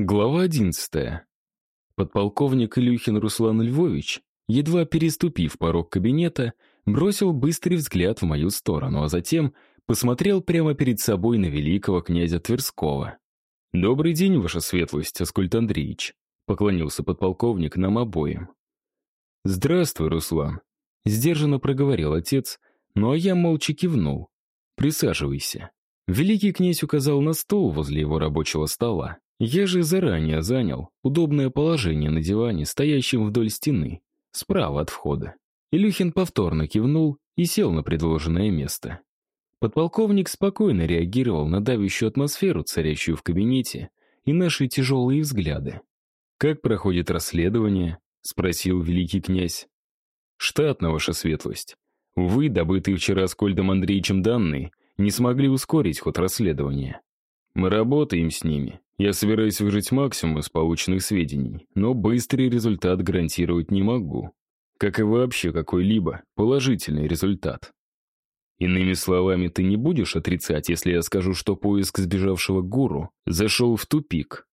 Глава одиннадцатая. Подполковник Илюхин Руслан Львович, едва переступив порог кабинета, бросил быстрый взгляд в мою сторону, а затем посмотрел прямо перед собой на великого князя Тверского. «Добрый день, ваша светлость, Аскольд Андреевич», — поклонился подполковник нам обоим. «Здравствуй, Руслан», — сдержанно проговорил отец, ну а я молча кивнул. «Присаживайся». Великий князь указал на стол возле его рабочего стола. Я же заранее занял удобное положение на диване, стоящем вдоль стены, справа от входа. Илюхин повторно кивнул и сел на предложенное место. Подполковник спокойно реагировал на давящую атмосферу, царящую в кабинете, и наши тяжелые взгляды. «Как проходит расследование?» — спросил великий князь. «Штатно, ваша светлость. Увы, добытые вчера с Кольдом Андреевичем данные не смогли ускорить ход расследования. Мы работаем с ними, я собираюсь выжать максимум из полученных сведений, но быстрый результат гарантировать не могу. Как и вообще какой-либо положительный результат. Иными словами, ты не будешь отрицать, если я скажу, что поиск сбежавшего гуру зашел в тупик.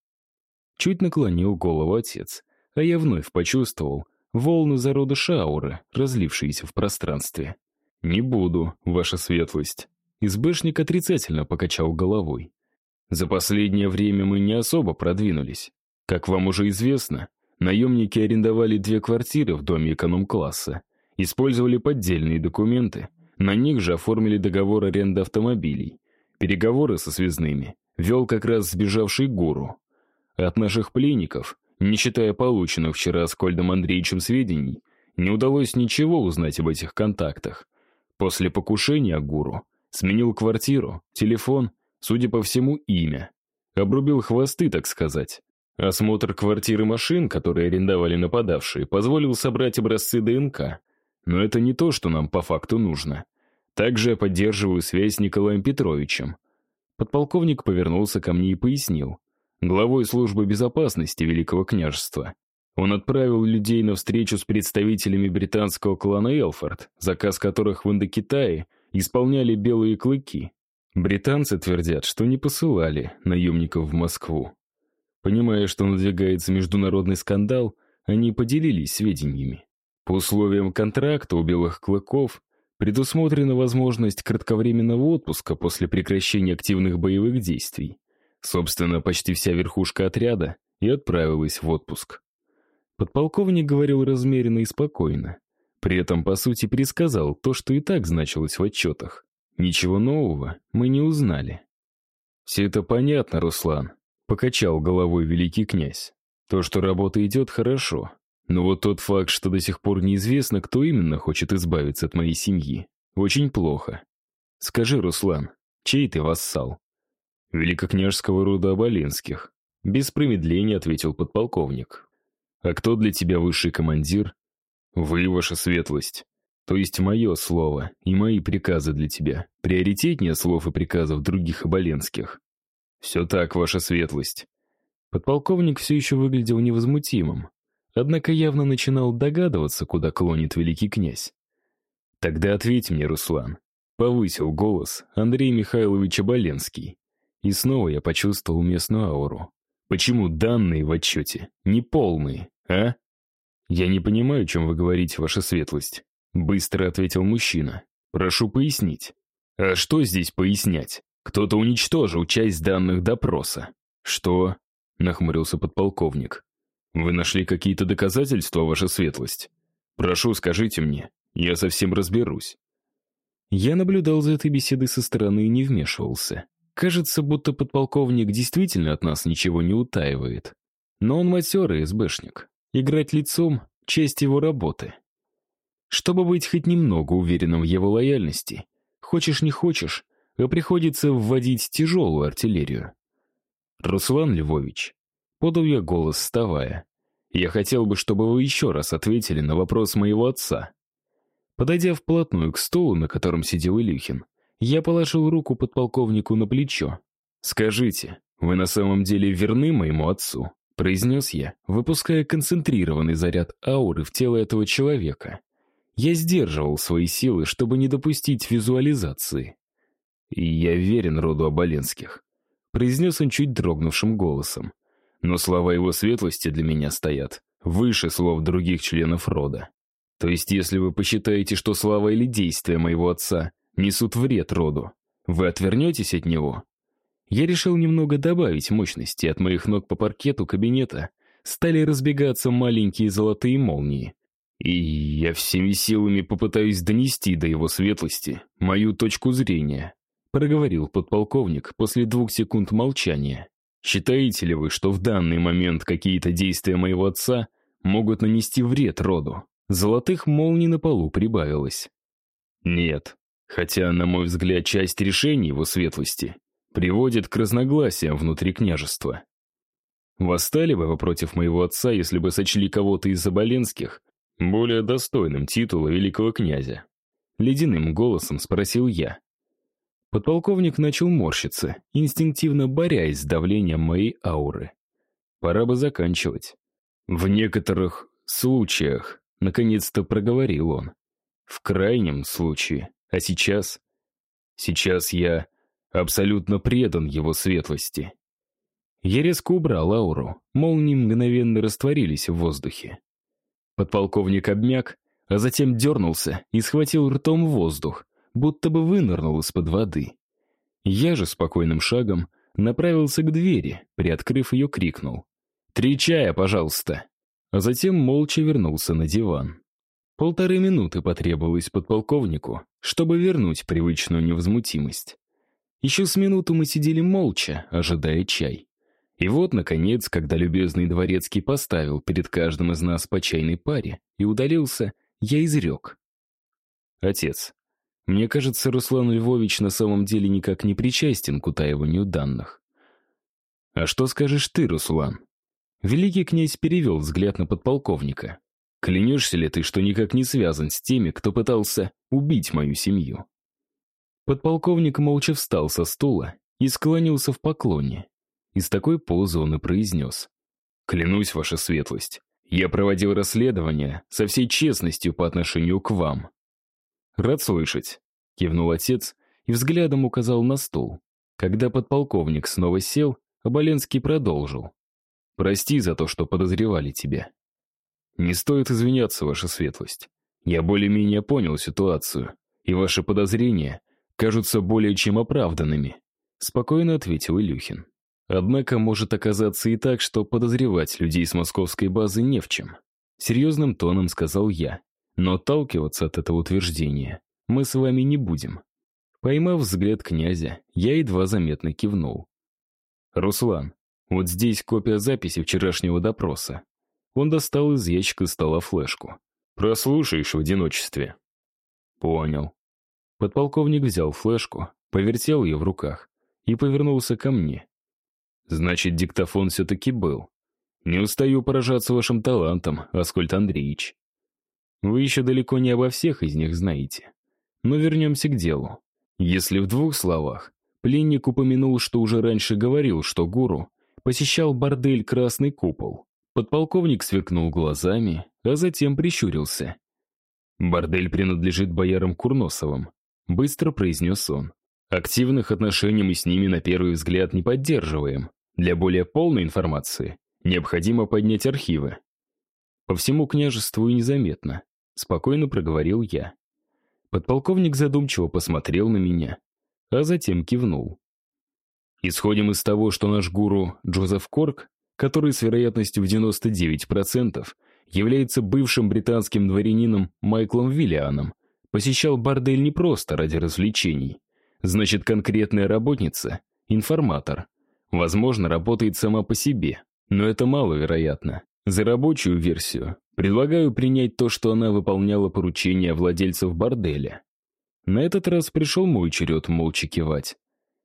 Чуть наклонил голову отец, а я вновь почувствовал волны зародыша ауры, разлившиеся в пространстве. «Не буду, ваша светлость». Избэшник отрицательно покачал головой. За последнее время мы не особо продвинулись. Как вам уже известно, наемники арендовали две квартиры в доме эконом-класса, использовали поддельные документы, на них же оформили договор аренды автомобилей. Переговоры со связными вел как раз сбежавший гуру. От наших пленников, не считая полученных вчера с Кольдом Андреевичем сведений, не удалось ничего узнать об этих контактах. После покушения гуру сменил квартиру, телефон Судя по всему, имя. Обрубил хвосты, так сказать. Осмотр квартиры машин, которые арендовали нападавшие, позволил собрать образцы ДНК. Но это не то, что нам по факту нужно. Также я поддерживаю связь с Николаем Петровичем. Подполковник повернулся ко мне и пояснил. Главой службы безопасности Великого княжества. Он отправил людей на встречу с представителями британского клана Элфорд, заказ которых в Индокитае исполняли белые клыки. Британцы твердят, что не посылали наемников в Москву. Понимая, что надвигается международный скандал, они поделились сведениями. По условиям контракта у белых клыков предусмотрена возможность кратковременного отпуска после прекращения активных боевых действий. Собственно, почти вся верхушка отряда и отправилась в отпуск. Подполковник говорил размеренно и спокойно. При этом, по сути, пересказал то, что и так значилось в отчетах. Ничего нового мы не узнали. «Все это понятно, Руслан», — покачал головой великий князь. «То, что работа идет, хорошо. Но вот тот факт, что до сих пор неизвестно, кто именно хочет избавиться от моей семьи, очень плохо. Скажи, Руслан, чей ты вассал?» «Великокняжского рода Оболенских», — без промедления ответил подполковник. «А кто для тебя высший командир?» «Вы, ваша светлость», то есть мое слово и мои приказы для тебя приоритетнее слов и приказов других оболенских. Все так, ваша светлость. Подполковник все еще выглядел невозмутимым, однако явно начинал догадываться, куда клонит великий князь. Тогда ответь мне, Руслан. Повысил голос Андрей Михайлович Оболенский. И снова я почувствовал местную ауру. Почему данные в отчете неполные, а? Я не понимаю, о чем вы говорите, ваша светлость. Быстро ответил мужчина. Прошу пояснить. А что здесь пояснять? Кто-то уничтожил часть данных допроса. Что? Нахмурился подполковник. Вы нашли какие-то доказательства, ваша светлость? Прошу, скажите мне. Я совсем разберусь. Я наблюдал за этой беседой со стороны и не вмешивался. Кажется, будто подполковник действительно от нас ничего не утаивает. Но он матерый СБшник. Играть лицом — часть его работы. Чтобы быть хоть немного уверенным в его лояльности, хочешь не хочешь, а приходится вводить тяжелую артиллерию. «Руслан Львович», — подал я голос, вставая, «я хотел бы, чтобы вы еще раз ответили на вопрос моего отца». Подойдя вплотную к столу, на котором сидел Илюхин, я положил руку подполковнику на плечо. «Скажите, вы на самом деле верны моему отцу?» произнес я, выпуская концентрированный заряд ауры в тело этого человека. Я сдерживал свои силы, чтобы не допустить визуализации. И я верен роду Оболенских, произнес он чуть дрогнувшим голосом. Но слова его светлости для меня стоят выше слов других членов рода. То есть, если вы посчитаете, что слова или действия моего отца несут вред роду, вы отвернетесь от него? Я решил немного добавить мощности, от моих ног по паркету кабинета стали разбегаться маленькие золотые молнии. И я всеми силами попытаюсь донести до его светлости мою точку зрения, проговорил подполковник после двух секунд молчания. Считаете ли вы, что в данный момент какие-то действия моего отца могут нанести вред роду? Золотых молний на полу прибавилось. Нет. Хотя, на мой взгляд, часть решений его светлости приводит к разногласиям внутри княжества. Восстали бы вы против моего отца, если бы сочли кого-то из Заболенских более достойным титула великого князя? Ледяным голосом спросил я. Подполковник начал морщиться, инстинктивно борясь с давлением моей ауры. Пора бы заканчивать. В некоторых случаях, наконец-то проговорил он. В крайнем случае. А сейчас? Сейчас я абсолютно предан его светлости. Я резко убрал ауру, молнии мгновенно растворились в воздухе. Подполковник обмяк, а затем дернулся и схватил ртом воздух, будто бы вынырнул из-под воды. Я же спокойным шагом направился к двери, приоткрыв ее, крикнул. «Три чая, пожалуйста!» А затем молча вернулся на диван. Полторы минуты потребовалось подполковнику, чтобы вернуть привычную невозмутимость. Еще с минуту мы сидели молча, ожидая чай. И вот, наконец, когда любезный дворецкий поставил перед каждым из нас по чайной паре и удалился, я изрек. «Отец, мне кажется, Руслан Львович на самом деле никак не причастен к утаиванию данных». «А что скажешь ты, Руслан?» Великий князь перевел взгляд на подполковника. Клянешься ли ты, что никак не связан с теми, кто пытался убить мою семью?» Подполковник молча встал со стула и склонился в поклоне. Из такой позы он и произнес. «Клянусь, ваша светлость, я проводил расследование со всей честностью по отношению к вам». «Рад слышать», — кивнул отец и взглядом указал на стул. Когда подполковник снова сел, Оболенский продолжил. «Прости за то, что подозревали тебя. «Не стоит извиняться, ваша светлость. Я более-менее понял ситуацию, и ваши подозрения кажутся более чем оправданными», — спокойно ответил Илюхин. «Однако может оказаться и так, что подозревать людей с московской базы не в чем», — серьезным тоном сказал я. «Но отталкиваться от этого утверждения мы с вами не будем». Поймав взгляд князя, я едва заметно кивнул. «Руслан, вот здесь копия записи вчерашнего допроса. Он достал из ящика стола флешку. «Прослушаешь в одиночестве». «Понял». Подполковник взял флешку, повертел ее в руках и повернулся ко мне. «Значит, диктофон все-таки был. Не устаю поражаться вашим талантом, Аскольд Андреевич. Вы еще далеко не обо всех из них знаете. Но вернемся к делу. Если в двух словах, пленник упомянул, что уже раньше говорил, что гуру посещал бордель «Красный купол». Подполковник сверкнул глазами, а затем прищурился. «Бордель принадлежит боярам Курносовым», — быстро произнес он. «Активных отношений мы с ними на первый взгляд не поддерживаем. Для более полной информации необходимо поднять архивы». «По всему княжеству и незаметно», — спокойно проговорил я. Подполковник задумчиво посмотрел на меня, а затем кивнул. «Исходим из того, что наш гуру Джозеф Корк который с вероятностью в 99% является бывшим британским дворянином Майклом Виллианом, посещал бордель не просто ради развлечений. Значит, конкретная работница — информатор. Возможно, работает сама по себе, но это маловероятно. За рабочую версию предлагаю принять то, что она выполняла поручения владельцев борделя. На этот раз пришел мой черед молча кивать.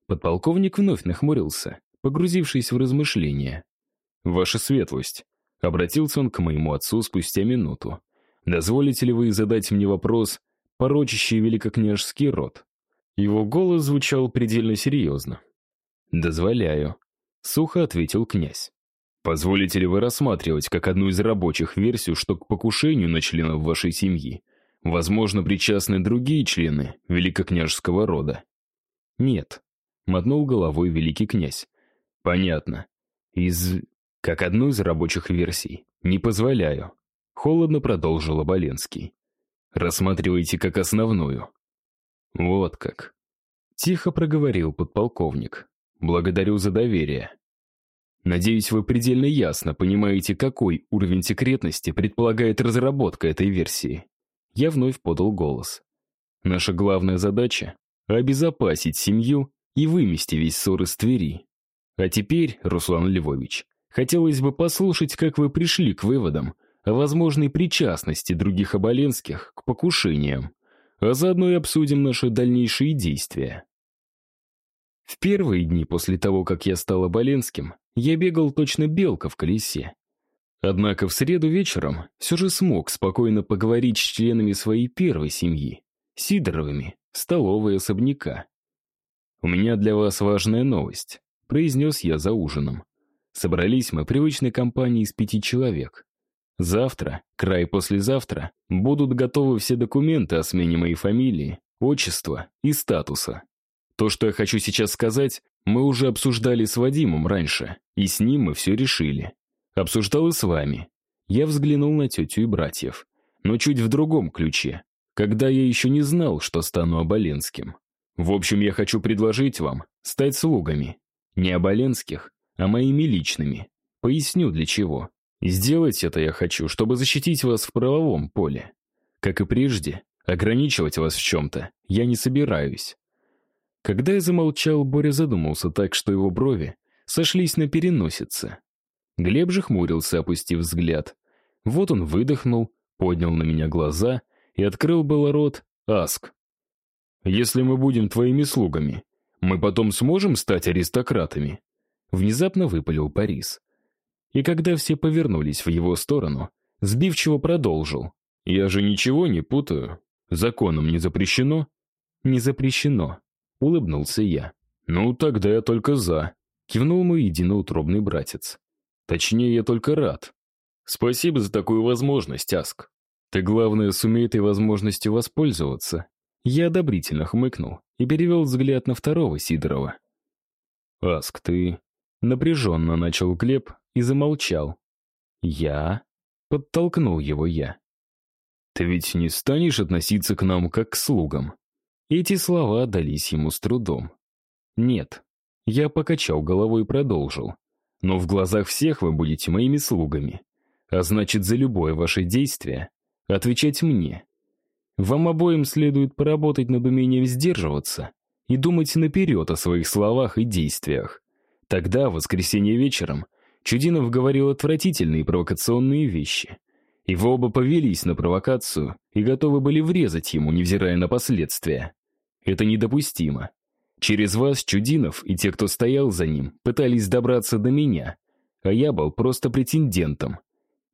Подполковник вновь нахмурился, погрузившись в размышления. «Ваша светлость», — обратился он к моему отцу спустя минуту. «Дозволите ли вы задать мне вопрос, порочащий великокняжеский род?» Его голос звучал предельно серьезно. «Дозволяю», — сухо ответил князь. «Позволите ли вы рассматривать как одну из рабочих версию, что к покушению на членов вашей семьи возможно причастны другие члены великокняжеского рода?» «Нет», — мотнул головой великий князь. «Понятно. Из как одну из рабочих версий. Не позволяю. Холодно продолжил Оболенский. Рассматривайте как основную. Вот как. Тихо проговорил подполковник. Благодарю за доверие. Надеюсь, вы предельно ясно понимаете, какой уровень секретности предполагает разработка этой версии. Я вновь подал голос. Наша главная задача — обезопасить семью и вымести весь ссор из Твери. А теперь, Руслан Львович, хотелось бы послушать, как вы пришли к выводам о возможной причастности других оболенских к покушениям, а заодно и обсудим наши дальнейшие действия. В первые дни после того, как я стал оболенским, я бегал точно белка в колесе. Однако в среду вечером все же смог спокойно поговорить с членами своей первой семьи, Сидоровыми, в столовой особняка. «У меня для вас важная новость», — произнес я за ужином. Собрались мы привычной компанией из пяти человек. Завтра, край послезавтра, будут готовы все документы о смене моей фамилии, отчества и статуса. То, что я хочу сейчас сказать, мы уже обсуждали с Вадимом раньше, и с ним мы все решили. Обсуждал и с вами. Я взглянул на тетю и братьев, но чуть в другом ключе, когда я еще не знал, что стану Оболенским. В общем, я хочу предложить вам стать слугами. Не Оболенских, а моими личными. Поясню, для чего. Сделать это я хочу, чтобы защитить вас в правовом поле. Как и прежде, ограничивать вас в чем-то я не собираюсь. Когда я замолчал, Боря задумался так, что его брови сошлись на переносице. Глеб же хмурился, опустив взгляд. Вот он выдохнул, поднял на меня глаза и открыл было рот Аск. «Если мы будем твоими слугами, мы потом сможем стать аристократами?» Внезапно выпалил Парис. И когда все повернулись в его сторону, сбивчиво продолжил. «Я же ничего не путаю. Законом не запрещено?» «Не запрещено», — улыбнулся я. «Ну, тогда я только за», — кивнул мой единоутробный братец. «Точнее, я только рад. Спасибо за такую возможность, Аск. Ты, главное, сумей этой возможностью воспользоваться». Я одобрительно хмыкнул и перевел взгляд на второго Сидорова. «Аск, ты...» Напряженно начал Глеб, и замолчал. «Я?» — подтолкнул его я. «Ты ведь не станешь относиться к нам как к слугам?» Эти слова дались ему с трудом. «Нет». Я покачал головой и продолжил. «Но в глазах всех вы будете моими слугами. А значит, за любое ваше действие отвечать мне. Вам обоим следует поработать над умением сдерживаться и думать наперед о своих словах и действиях. Тогда, в воскресенье вечером, Чудинов говорил отвратительные провокационные вещи. И вы оба повелись на провокацию и готовы были врезать ему, невзирая на последствия. Это недопустимо. Через вас Чудинов и те, кто стоял за ним, пытались добраться до меня, а я был просто претендентом.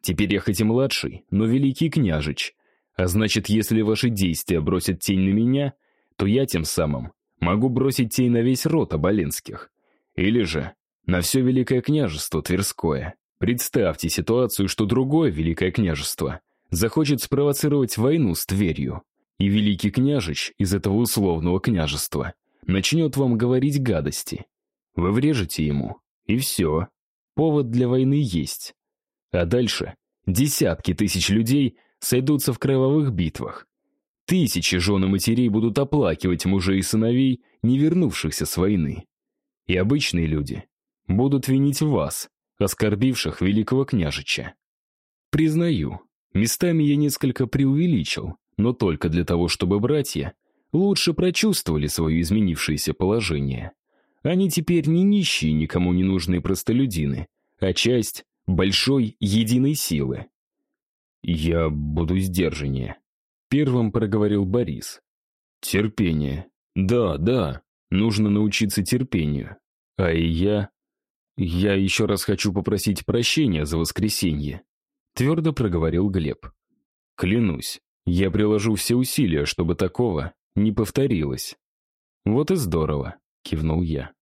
Теперь я хоть и младший, но великий княжич. А значит, если ваши действия бросят тень на меня, то я тем самым могу бросить тень на весь род Оболенских. Или же на все Великое княжество Тверское. Представьте ситуацию, что другое Великое княжество захочет спровоцировать войну с Тверью, и Великий княжич из этого условного княжества начнет вам говорить гадости. Вы врежете ему, и все. Повод для войны есть. А дальше десятки тысяч людей сойдутся в кровавых битвах. Тысячи жен и матерей будут оплакивать мужей и сыновей, не вернувшихся с войны. И обычные люди будут винить вас, оскорбивших великого княжича. Признаю, местами я несколько преувеличил, но только для того, чтобы братья лучше прочувствовали свое изменившееся положение. Они теперь не нищие, никому не нужные простолюдины, а часть большой единой силы. «Я буду сдержаннее», — первым проговорил Борис. «Терпение. Да, да, нужно научиться терпению. А и я «Я еще раз хочу попросить прощения за воскресенье», — твердо проговорил Глеб. «Клянусь, я приложу все усилия, чтобы такого не повторилось». «Вот и здорово», — кивнул я.